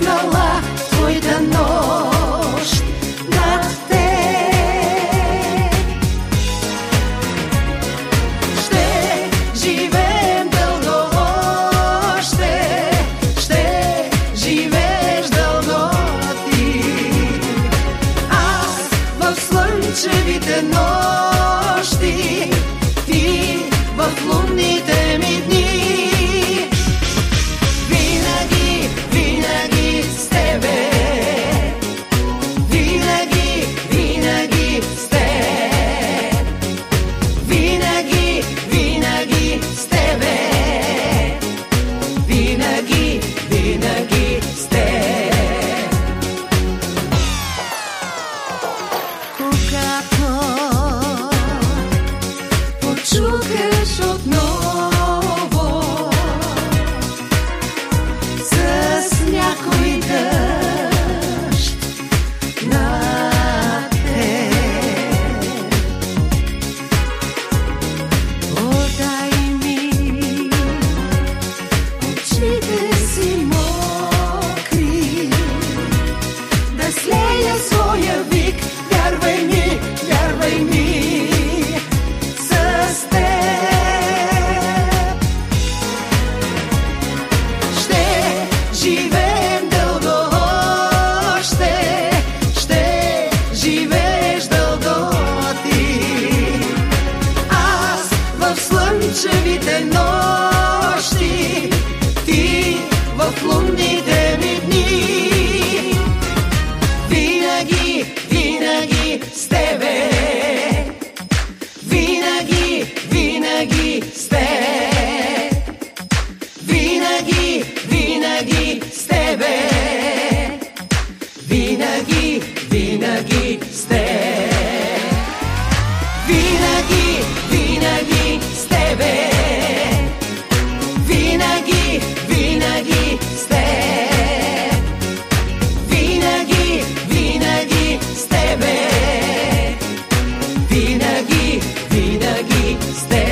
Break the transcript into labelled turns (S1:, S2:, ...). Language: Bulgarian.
S1: блеснала твоята нощ над теб. Ще живеем дълго още, ще живееш дълго ти. Аз в слънчевите нощи, ти в лунните ми дни. Слънчевите нощи, ти в лунните stay.